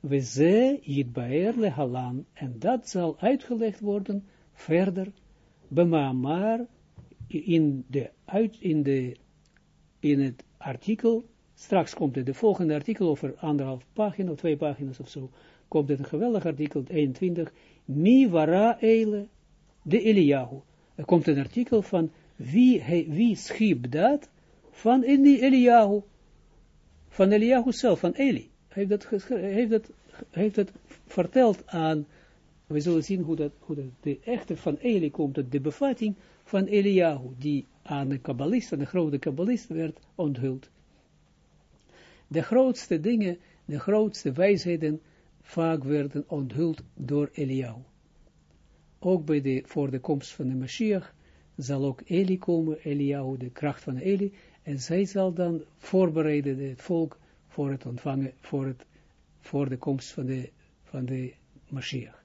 [SPEAKER 1] We ze yitbaer le halan, en dat zal uitgelegd worden verder Bemaamar in, de, uit, in, de, in het artikel, straks komt het de volgende artikel over anderhalf pagina of twee pagina's of zo, komt het een geweldig artikel, 21, Mi wara eile, de Eliyahu. Er komt een artikel van wie, wie schiep dat van in die Eliyahu, van Eliyahu zelf, van Eli. Hij heeft dat, heeft dat, heeft dat verteld aan we zullen zien hoe dat, hoe dat de echte van Eli komt, de bevatting van Eliyahu, die aan de kabbalist, aan de grote kabbalist werd onthuld. De grootste dingen, de grootste wijsheden, vaak werden onthuld door Eliyahu. Ook bij de, voor de komst van de Mashiach zal ook Eli komen, Eliyahu, de kracht van Eli, en zij zal dan voorbereiden het volk voor het ontvangen, voor, het, voor de komst van de, van de Mashiach.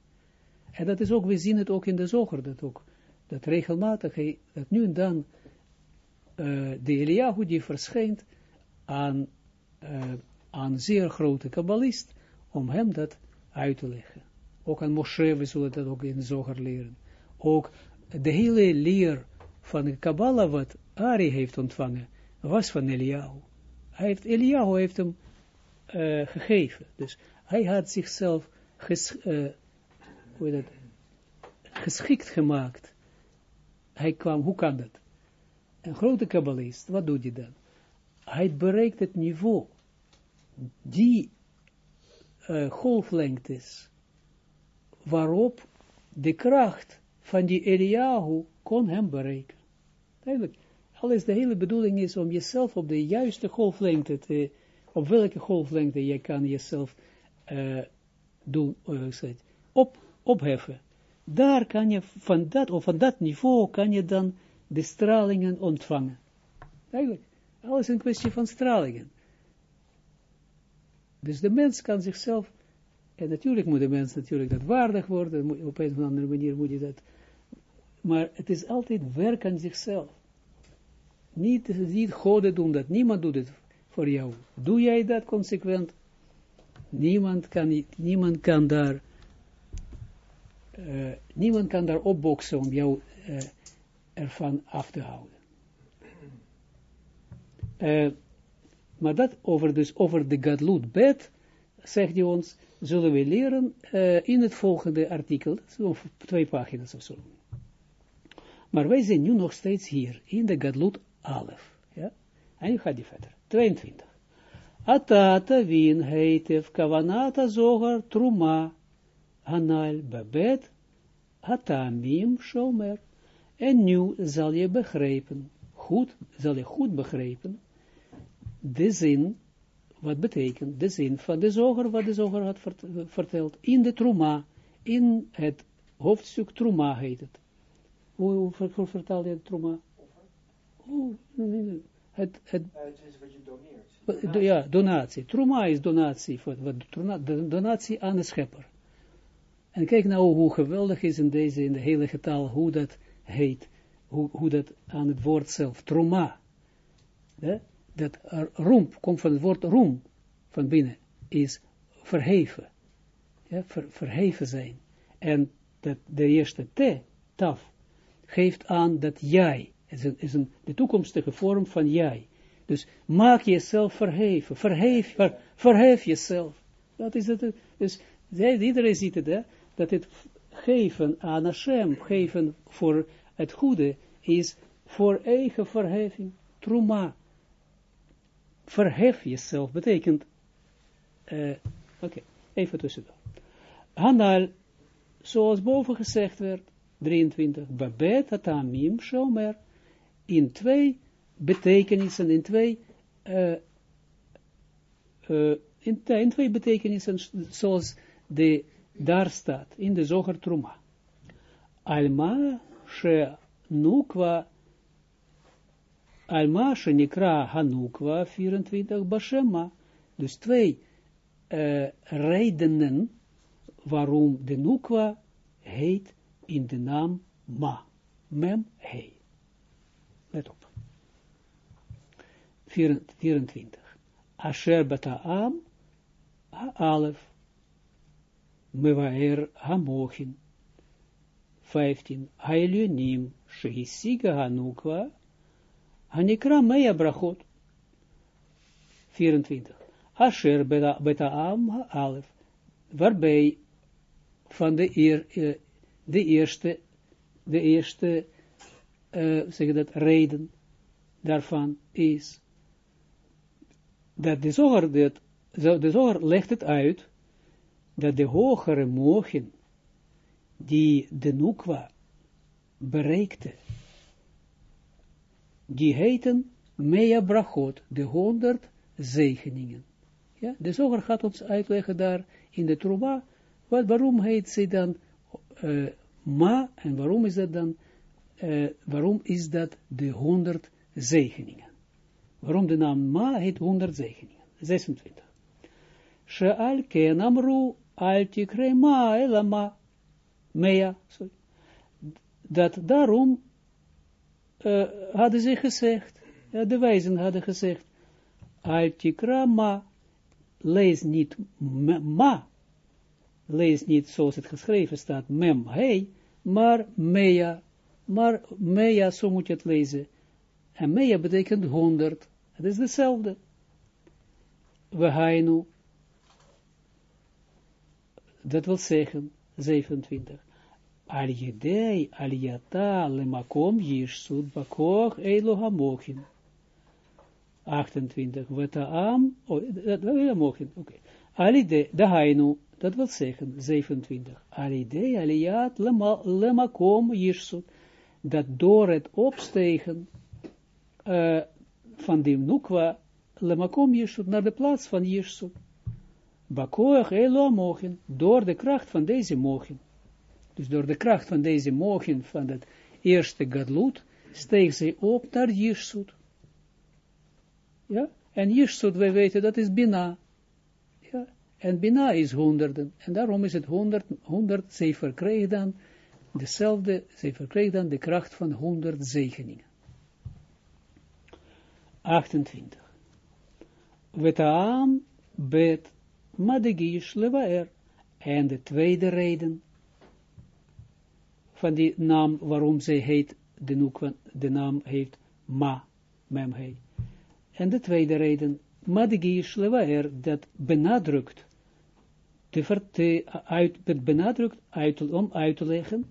[SPEAKER 1] En dat is ook, we zien het ook in de zoger, dat ook, dat regelmatig, dat nu en dan, uh, de Eliyahu die verschijnt aan, uh, aan zeer grote kabbalist, om hem dat uit te leggen. Ook aan Moshe, we zullen dat ook in zoger leren. Ook de hele leer van de Kabbalah, wat Ari heeft ontvangen, was van Eliyahu. Hij heeft, Eliyahu heeft hem uh, gegeven. Dus hij had zichzelf uh, hoe dat, geschikt gemaakt. Hij kwam, hoe kan dat? Een grote kabbalist, wat doet hij dan? Hij bereikt het niveau, die uh, golflengtes, waarop de kracht van die Eliyahu kon hem bereiken. Eigenlijk, alles, de hele bedoeling is om jezelf op de juiste golflengte te, op welke golflengte je kan jezelf uh, doen, uh, op, opheffen. Daar kan je, van dat, of van dat niveau kan je dan de stralingen ontvangen. Eigenlijk, alles een kwestie van stralingen. Dus de mens kan zichzelf, en natuurlijk moet de mens natuurlijk dat waardig worden, op een of andere manier moet je dat, maar het is altijd werk aan zichzelf. Niet, niet goden doen dat, niemand doet het voor jou. Doe jij dat consequent? Niemand kan, niemand kan daar, uh, niemand kan daar opboksen om jou uh, ervan af te houden. Uh, maar dat over, dus over de Gadlut bed, zegt hij ons, zullen we leren uh, in het volgende artikel, of twee pagina's of zo. Maar wij zijn nu nog steeds hier, in de Gadlut Alef. Ja? En nu gaat hij verder. 22. Atata win kavanata zogar truma hanal babet hatamim shomer. En nu zal je begrijpen, goed, zal je goed begrijpen, de zin, wat betekent de zin van de zoger, wat de zoger had verteld, in de truma, in het hoofdstuk truma heet het. Hoe, hoe, hoe vertaal je truma?
[SPEAKER 2] Oh,
[SPEAKER 1] het, het,
[SPEAKER 2] het is wat je doneert. Donatie.
[SPEAKER 1] Ja, donatie. Truma is donatie, voor, wat, donatie aan de schepper. En kijk nou hoe geweldig is in deze, in de hele taal, hoe dat heet, hoe, hoe dat aan het woord zelf, truma. Ja? Dat roem, komt van het woord roem, van binnen, is verheven. Verheven zijn. En dat de eerste te, taf, geeft aan dat jij, is, een, is een, de toekomstige vorm van jij. Dus maak jezelf verheven, verheef, jezelf. Dat is het, dus iedereen ziet het, hè, dat het geven aan Hashem, geven voor het goede, is voor eigen verheffing, truma verhef jezelf, betekent, uh, oké, even tussendoor. Hanal, zoals boven gezegd werd, 23, babet atamim shomer, in twee betekenissen, in twee, uh, in, in, twee betekenissen, zoals de, daar staat, in de zoger truma. Alma, she, nukwa, Alma shenikra Hanukwa 24 Bashema. Dus twee uh, redenen waarom de Nukwa heet in de naam Ma. Mem He. Let op. 24. Asher Bata'am Alef Mevaer Hamochin. 15. Hailionim Shehisiga Hanukwa Hanikra meya brachot. 24. Asher beta-am alef. Waarbij van de, eer, de eerste, de eerste, uh, dat, reden daarvan is, dat de zoger, dat, de zoger legt het uit, dat de hogere mogen, die de Nukwa bereikte, die heten Mea Brachot, de honderd zegeningen. Ja, de zoger gaat ons uitleggen daar in de Truba, wat, waarom heet ze dan uh, Ma, en waarom is dat dan, uh, waarom is dat de honderd zegeningen? Waarom de naam Ma heet honderd zegeningen? 26. She'al ken amru al tikre ma elama mea, sorry. Dat daarom uh, hadden ze gezegd, de wijzen hadden gezegd, Altikra ma, lees niet ma, lees niet zoals het geschreven staat, mem, hey, maar mea, maar mea, zo moet je het lezen. En mea betekent honderd, het is hetzelfde. We hainu, dat wil zeggen, 27 al jedei al yata lemakom yishsud bakoch elo hamochin. 28. Weta am, oh, dat mochin, oké. Alide, de hainu, dat wil zeggen, 27. Alide, aliyat, lemakom, jirsut, dat door het opstegen uh, van die nukwa, lemakom jirsut, naar de plaats van jirsut. Bakoach elo mogen, door de kracht van deze mogen. Dus door de kracht van deze mogen, van het eerste gadlut, steeg zij op naar jirsut. Ja, en jirsut, wij weten, dat is bina. Ja, en bina is honderden. En daarom is het honderd, honderd, zij verkreeg dan dezelfde, zij verkreeg dan de kracht van honderd zegeningen. 28. Wetaam bet madegish levaer. En de tweede reden van die naam, waarom zij heet, de, de naam heeft ma, memhei. En de tweede reden, madegish levaer, dat benadrukt, te, verte, uit, benadrukt uit, om uit te leggen,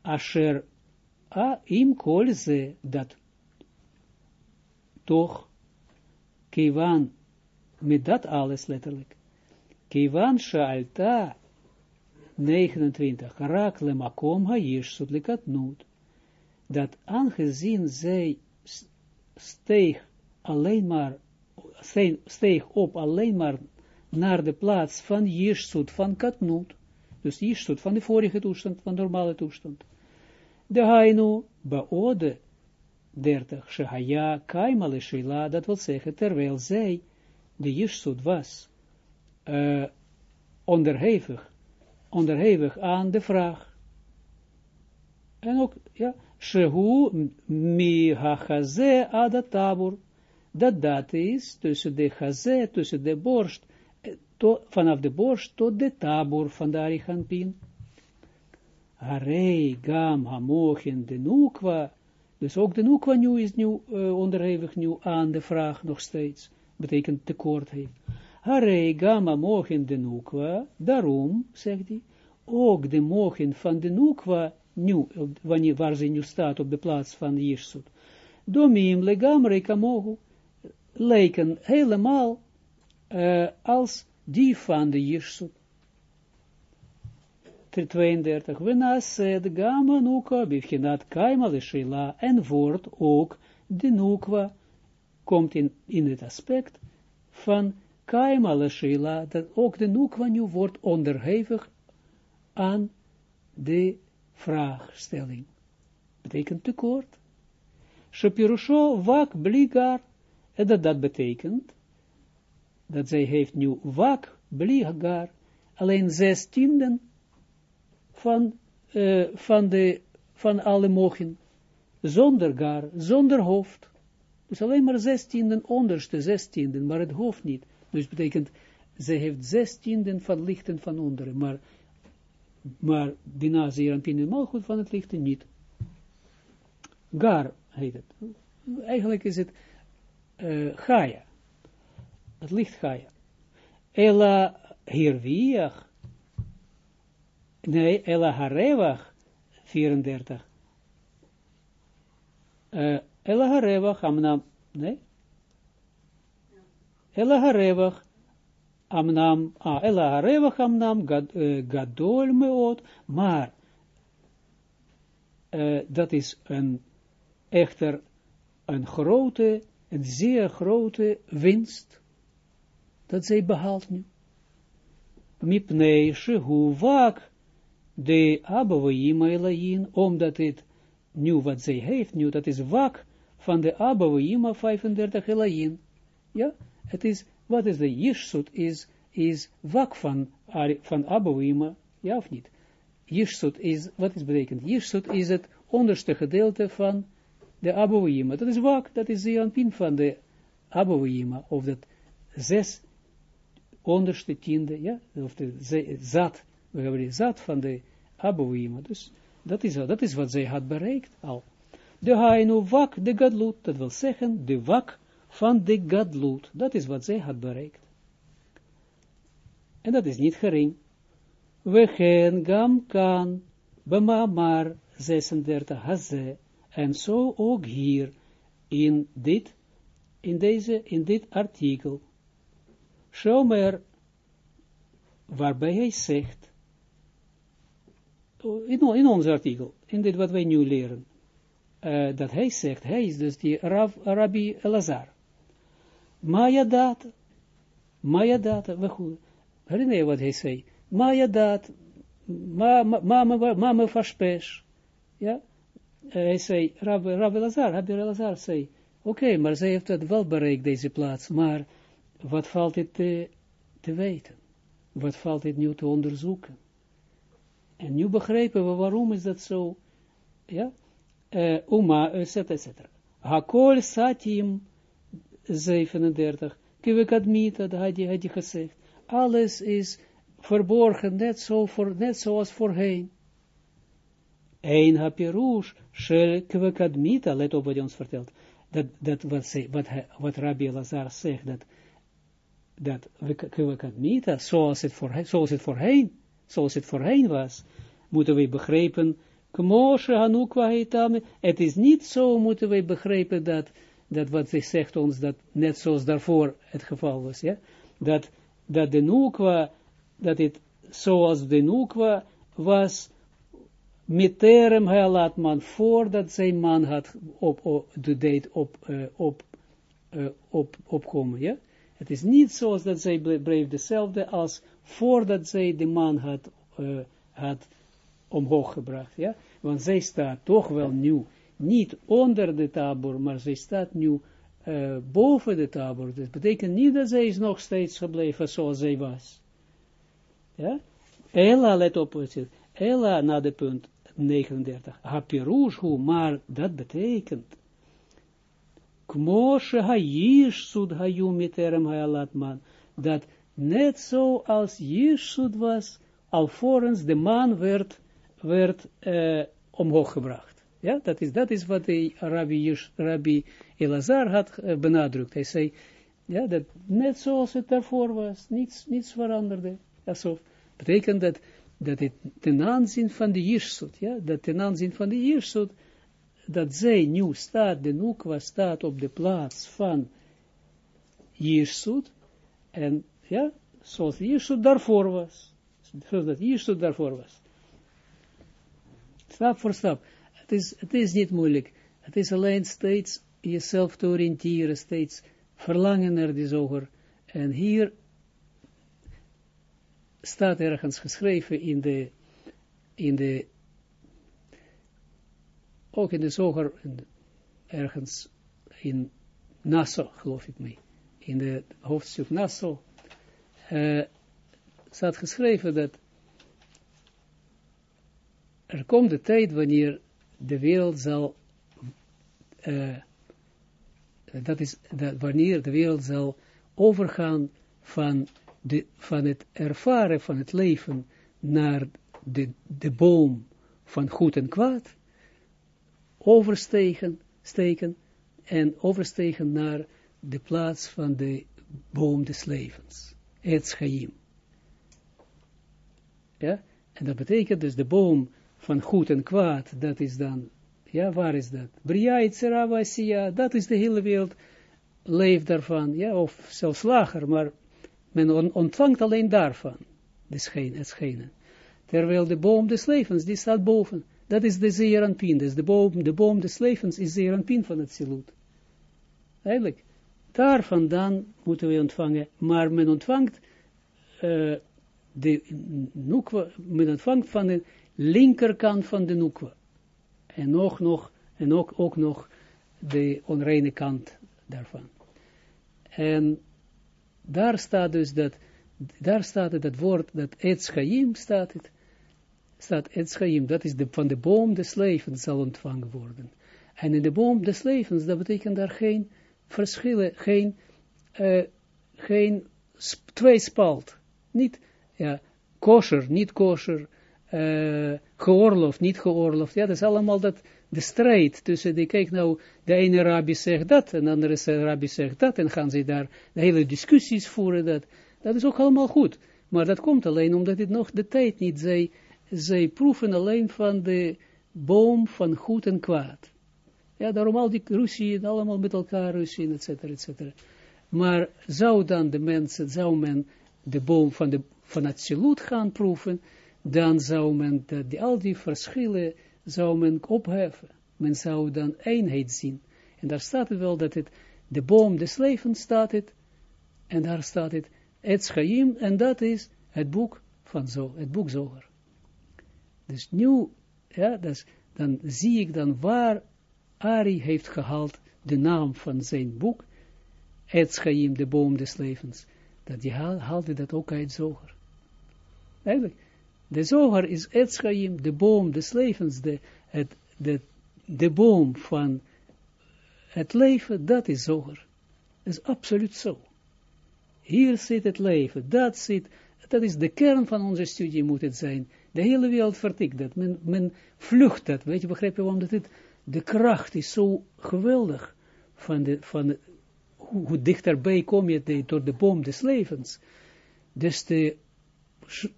[SPEAKER 1] asher a im kol ze, dat toch, kiwan, met dat alles letterlijk, kiwan shalta, 29, rak le makom ha'ish sutlikat noot, dat aangezien zij steeg alleen maar, steeg op alleen maar naar de plaats van Jirsut, van Katnut, dus Jirsut, van de vorige toestand, van de normale toestand. De Hainu, Baode, 30, Shehaya, Kaimale Shila, dat wil zeggen, terwijl zij, de Jirsut was, uh, onderhevig, onderhevig aan de vraag. En ook, ja, Shehu mi ha-chaze adatabur, dat dat is tussen de chaze, tussen de borst, to, vanaf de borst tot de tabur van de Arichampin. Harei gam hamochen de nukwa, dus ook de nukwa nu is nu uh, onderhevig nu aan de vraag nog steeds, betekent tekort heeft. Harei gam hamochen de nukwa, daarom, zegt hij, ook de mogen van de nukwa, nu, wanneer, waar ze nu staat op de plaats van Jirsut, domim legamre kamogu, lijken helemaal uh, als die van de Jirsut. 32. We nased gamma nuka bivchinat kaima shila en wordt ook de nukwa komt in, in het aspect van kaima shila dat ook de nukwa nu wordt onderhevig aan de vraagstelling. Betekent tekort. Shapirusho wak bligar, en dat dat betekent dat zij heeft nu wak, bligar, alleen zes tienden van, uh, van, de, van alle mogen, zonder gar, zonder hoofd. Dus alleen maar zes tienden, onderste zes tienden, maar het hoofd niet. Dus betekent, zij heeft zes tienden van lichten van onderen, maar, maar Bina Zeranpin mal goed van het lichten niet. Gar heet het. Eigenlijk is het uh, Gaia het licht Gaia. Ela hirviach, nee, Ela harevach, 34. Uh, Ela harevach, amnam, nee? Ela harevach, amnam, ah, Ela harevach amnam, gad, uh, gadol meot, maar, uh, dat is een, echter, een grote, een zeer grote winst, dat zij behaalt nu. Mipnei shehu vak de abavoima elayin, omdat het nu wat zij heeft nu, dat is wak van de abavoima 35 elayin. Ja, het is, wat is de yishsut, is, is wak van, van abavoima, ja of niet? Yishsut is, wat is betekent? Yishsut is het onderste gedeelte van de abavoima. Dat is wak, dat is de pin van de abavoima, of dat zes onderste tiende, ja, of de zat, we hebben de zat van de Abouima, dus dat is, dat is wat zij had bereikt al. De hainu wak de gadlut, dat wil zeggen, de wak van de gadlut, dat is wat zij had bereikt. En dat is niet gering. We gaan gam kan, bemamar 36 haze, en zo ook hier, in dit, in deze, in dit artikel. Shomer waarbij hij zegt, in, in ons artikel, in dit wat wij nu leren, uh, dat hij zegt, hij is dus die Rav, Rabbi Elazar. Maya data, Maya data, goed, herinner je wat hij zei, Maya data, mama verspesh, ja, hij zei, Rabbi, Elazar, Rabbi Elazar zei, oké, maar zij heeft het wel bereikt, deze plaats, maar wat valt het te, te weten? Wat valt het nu te onderzoeken? En nu begrijpen we waarom is dat zo, ja, Uma, etc. etc. Hakol Satim 37, Kivekadmita, dat had hij gezegd. Alles is verborgen, net, zo voor, net zoals voorheen. Een hapirush, shel kwekadmita, let op wat hij ons vertelt. Dat, dat wat, wat, Rabbi Lazar zegt, dat, dat kwekadmita, zoals het, voorheen, zoals het voorheen, zoals het was, moeten we begrijpen, kmoshe hanukwa heitame, het is niet zo, moeten we begrijpen, dat, dat wat zij zegt ons, dat net zoals daarvoor het geval was, ja, dat, dat de nukwa, dat het zoals de nukwa was, Miterem laat man, voordat zijn man had op, op de date op, uh, op, uh, op, opkomen, ja. Het is niet zoals dat zij bleef dezelfde als voordat zij de man had, uh, had omhoog gebracht, ja. Want zij staat toch wel nu, niet onder de tabor, maar zij staat nu boven de tabor. Dat betekent niet dat zij is nog steeds gebleven zoals zij was. Ja. Ella, let op, Ella na de punt, 39. Hapirush maar dat betekent. Kmoshe ha-yishsud hayu miterem ha-alatman. Dat net zo als Yishsud was, alvorens de man werd, werd uh, omhoog gebracht. Ja, dat is, dat is wat de Rabbi, Rabbi Elazar had uh, benadrukt. Hij zei, ja, dat net zoals het daarvoor was, niets, niets veranderde. Alsof, betekent dat dat het ten aanzien van de Jirsut, ja, dat ten aanzien van de Jirsut, dat zij nu staat, de Nukwa staat op de plaats van Jirsut, en ja, zoals Jirsut daarvoor was, zoals dat Jirsut daarvoor was. Stap voor stap. Is, het is niet moeilijk. Het is alleen steeds jezelf te oriënteren, steeds verlangen naar die zoger. En hier staat ergens geschreven in de, in de, ook in de zoger, ergens in Nassau, geloof ik mee, in de hoofdstuk Nassau, uh, staat geschreven dat er komt de tijd wanneer de wereld zal, uh, dat is dat wanneer de wereld zal overgaan van de, van het ervaren van het leven naar de, de boom van goed en kwaad, overstegen steken, en overstegen naar de plaats van de boom des levens, het schaim. Ja, en dat betekent dus de boom van goed en kwaad, dat is dan, ja, waar is dat? Bria, Itzerava, dat is de hele wereld, leeft daarvan, ja, of zelfs lager, maar men ontvangt alleen daarvan, de het schijnen. Terwijl de boom des levens, die staat boven. Dat is de zeeranpien, dus de boom, de boom des levens is zeeranpien van het siloet. Eigenlijk, daar vandaan moeten we ontvangen, maar men ontvangt uh, de men ontvangt van de linkerkant van de nukwa. En nog, nog, en ook, ook nog de onreine kant daarvan. En daar staat dus dat, daar staat het, dat woord, dat Etschaim staat het, staat Etschaim, dat is de, van de boom des levens zal ontvangen worden. En in de boom des levens, dat betekent daar geen verschillen, geen, uh, geen tweespalt. Niet, ja, kosher, niet kosher, uh, geoorloofd, niet geoorloofd. Ja, dat is allemaal dat, de strijd tussen die, kijk nou, de ene rabbi zegt dat, en de andere rabbi zegt dat, en gaan ze daar de hele discussies voeren, dat, dat is ook allemaal goed. Maar dat komt alleen omdat het nog de tijd niet, zij, zij proeven alleen van de boom van goed en kwaad. Ja, daarom al die ruzie, allemaal met elkaar ruzie, et cetera, et cetera. Maar zou dan de mensen, zou men de boom van de, van het gaan proeven, dan zou men de, al die verschillen zou men opheffen. Men zou dan eenheid zien. En daar staat het wel dat het, de boom des levens staat het, en daar staat het, het schaim, en dat is het boek van zo, het boek Zoger. Dus nu, ja, dus, dan zie ik dan waar Ari heeft gehaald de naam van zijn boek, het schaim, de boom des levens, dat die haalde dat ook uit Zoger. Eigenlijk, de zoger is het schaim, de boom des levens, de, het, de, de boom van het leven, dat is zoger. Dat is absoluut zo. Hier zit het leven, dat zit, dat is de kern van onze studie moet het zijn. De hele wereld vertikt dat, men, men vlucht dat, weet je, begrijp je waarom dat het, de kracht is zo geweldig van de, van hoe, hoe dichterbij kom je de, door de boom des levens, dus de,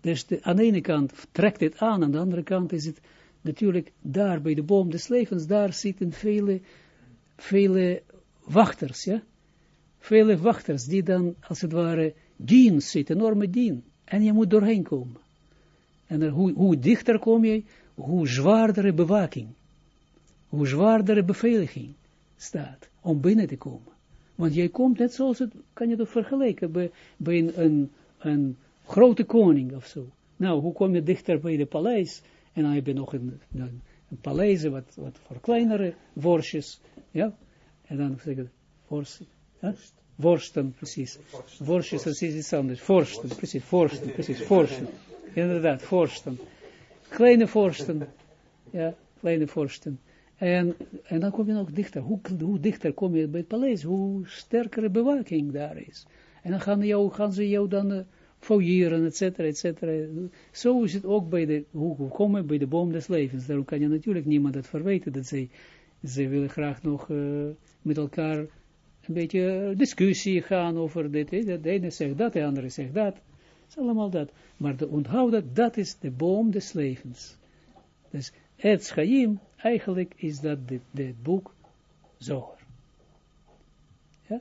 [SPEAKER 1] dus aan de ene kant trekt het aan, aan de andere kant is het natuurlijk daar bij de boom des levens, daar zitten vele, vele wachters, ja, vele wachters, die dan, als het ware, dien zitten, enorme dien, en je moet doorheen komen. En er, hoe, hoe dichter kom je, hoe zwaardere bewaking, hoe zwaardere beveiliging staat, om binnen te komen. Want jij komt net zoals het, kan je dat vergelijken, bij, bij een, een grote koning of zo. Nou, hoe kom je dichter bij de paleis? En dan heb je nog een, een, een paleis, wat, wat voor kleinere worstjes, ja. En dan zeg ik, worsten, ja? worsten, precies. Worstjes, dat is iets anders. Vorsten, precies, vorsten, precies, vorsten. Inderdaad, vorsten. Kleine vorsten, ja, kleine vorsten. En, en dan kom je nog dichter. Hoe, hoe dichter kom je bij het paleis, hoe sterkere bewaking daar is. En dan gaan, jou, gaan ze jou dan uh, fouilleren, et cetera, et cetera. Zo is het ook bij de, hoe, komen bij de boom des levens. Daarom kan je natuurlijk niemand het verweten, dat zij, zij willen graag nog uh, met elkaar een beetje discussie gaan over dit. De ene zegt dat, de andere zegt dat. Het is allemaal dat. Maar de, onthoud dat, is de boom des levens. Dus het schaim, eigenlijk is dat dit, boek Zoger. Ja?